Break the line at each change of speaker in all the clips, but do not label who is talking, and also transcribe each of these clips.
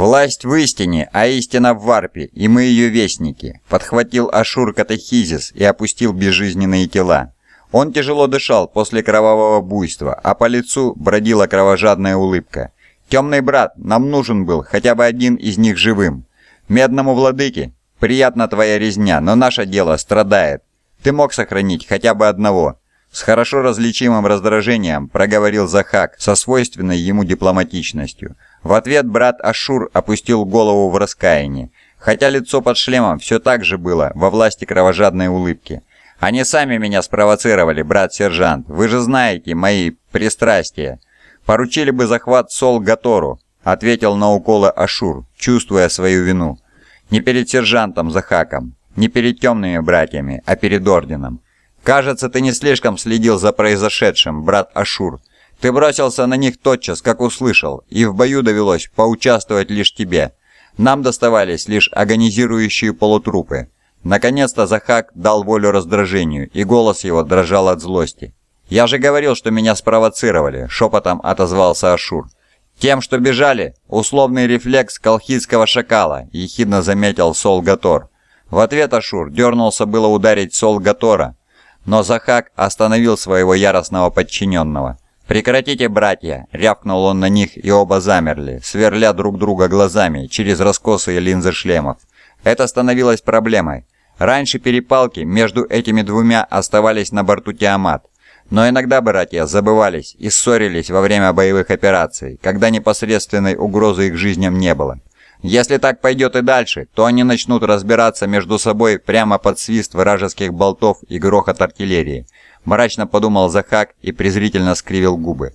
«Власть в истине, а истина в варпе, и мы ее вестники», подхватил Ашур катехизис и опустил безжизненные тела. Он тяжело дышал после кровавого буйства, а по лицу бродила кровожадная улыбка. «Темный брат, нам нужен был хотя бы один из них живым. Медному владыке, приятна твоя резня, но наше дело страдает. Ты мог сохранить хотя бы одного». С хорошо различимым раздражением проговорил Захак со свойственной ему дипломатичностью. В ответ брат Ашур опустил голову в раскаянии, хотя лицо под шлемом все так же было во власти кровожадной улыбки. «Они сами меня спровоцировали, брат-сержант, вы же знаете мои пристрастия. Поручили бы захват Сол Гатору», — ответил на уколы Ашур, чувствуя свою вину. «Не перед сержантом Захаком, не перед темными братьями, а перед орденом. Кажется, ты не слишком следил за произошедшим, брат Ашур. Ты бросился на них тотчас, как услышал, и в бою довелось поучаствовать лишь тебе. Нам доставались лишь агонизирующие полутрупы. Наконец-то Захак дал волю раздражению, и голос его дрожал от злости. «Я же говорил, что меня спровоцировали», — шепотом отозвался Ашур. «Тем, что бежали, условный рефлекс колхидского шакала», — ехидно заметил Сол Гатор. В ответ Ашур дернулся было ударить Сол Гатора, но Захак остановил своего яростного подчиненного. «Прекратите, братья!» — рявкнул он на них, и оба замерли, сверля друг друга глазами через раскосые линзы шлемов. Это становилось проблемой. Раньше перепалки между этими двумя оставались на борту Тиамат. Но иногда братья забывались и ссорились во время боевых операций, когда непосредственной угрозы их жизням не было. Если так пойдет и дальше, то они начнут разбираться между собой прямо под свист вражеских болтов и грохот артиллерии. Мрачно подумал Захак и презрительно скривил губы.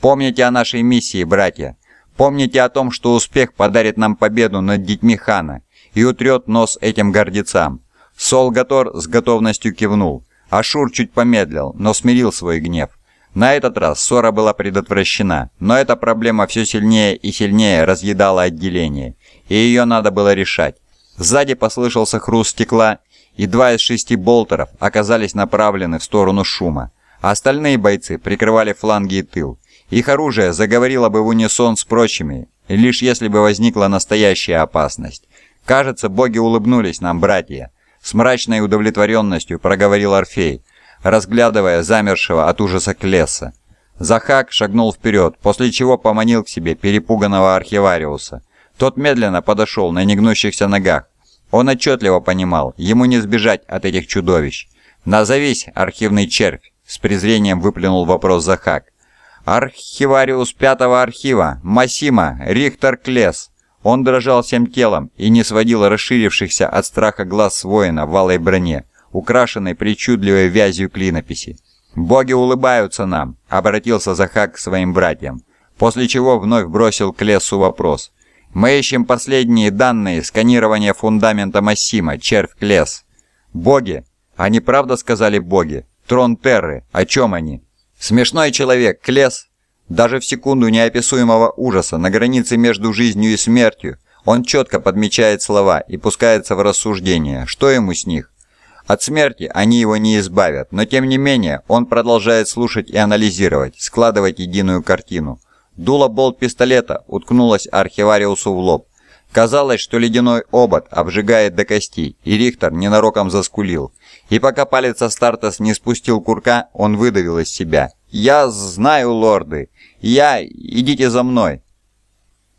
Помните о нашей миссии, братья. Помните о том, что успех подарит нам победу над детьми хана и утрет нос этим гордецам. Сол Гатор с готовностью кивнул. Ашур чуть помедлил, но смирил свой гнев. На этот раз ссора была предотвращена, но эта проблема все сильнее и сильнее разъедала отделение и ее надо было решать. Сзади послышался хруст стекла, и два из шести болтеров оказались направлены в сторону шума. А остальные бойцы прикрывали фланги и тыл. Их оружие заговорило бы в унисон с прочими, лишь если бы возникла настоящая опасность. «Кажется, боги улыбнулись нам, братья», — с мрачной удовлетворенностью проговорил Орфей, разглядывая замершего от ужаса Клесса. Захак шагнул вперед, после чего поманил к себе перепуганного архивариуса — тот медленно подошел на негнущихся ногах. Он отчетливо понимал, ему не сбежать от этих чудовищ. «Назовись, архивный червь!» — с презрением выплюнул вопрос Захак. «Архивариус пятого архива, Масима, Рихтер Клес». Он дрожал всем телом и не сводил расширившихся от страха глаз воина в алой броне, украшенной причудливой вязью клинописи. «Боги улыбаются нам», — обратился Захак к своим братьям, после чего вновь бросил к лесу вопрос. Мы ищем последние данные сканирования фундамента Массима, червь Клес. Боги? Они правда сказали боги? Трон Терры, о чем они? Смешной человек, Клес. Даже в секунду неописуемого ужаса на границе между жизнью и смертью он четко подмечает слова и пускается в рассуждения. Что ему с них? От смерти они его не избавят, но тем не менее он продолжает слушать и анализировать, складывать единую картину. Дуло болт пистолета уткнулось архивариусу в лоб. Казалось, что ледяной обод обжигает до костей, и Рихтер ненароком заскулил. И пока палец Астартес не спустил курка, он выдавил из себя. «Я знаю, лорды! Я... Идите за мной!»